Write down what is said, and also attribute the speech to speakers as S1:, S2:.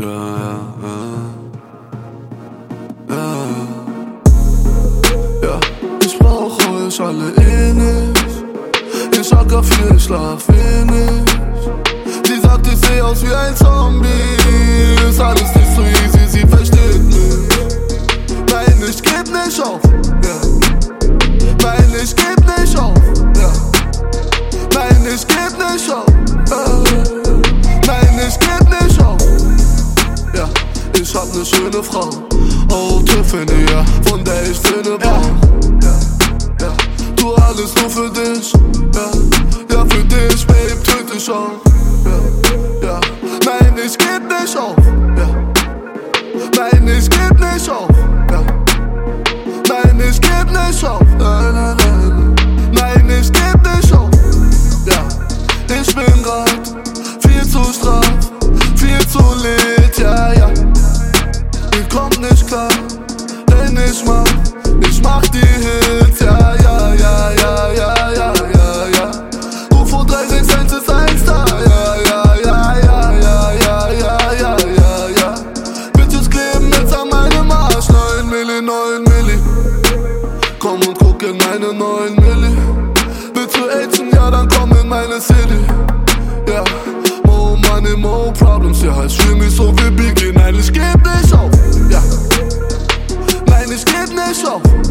S1: Ja, ja, ja. Ja, ja. ich brauch euch alle eh nicht. Ich hacker viel, ich schlaf wenig. Sie sagt, ich seh aus wie ein Zombie. Ist alles nicht so easy, sie versteht mich. Nein, ich geb nicht auf. Ja. Nein, ich geb nicht auf. Ja. Nein, ich geb nicht auf. Ich hab ne schöne Frau. Oh, Tiffany, ja, von der ich Filme brauch. Ja, ja, tu alles nur für dich. Ja, ja, für dich, Babe, töte ich auch. Ja, ja, nein, ich geb nicht auf. Ja, nein, ich geb nicht auf. Guck in meine 9 Milli. Willst du Action, ja, dann komm in meine City. Ja, more money, more problems. Ja, ich fühl mich so wie Biggie. Nein, ich geb nicht auf. Ja, nein, ich geb nicht auf.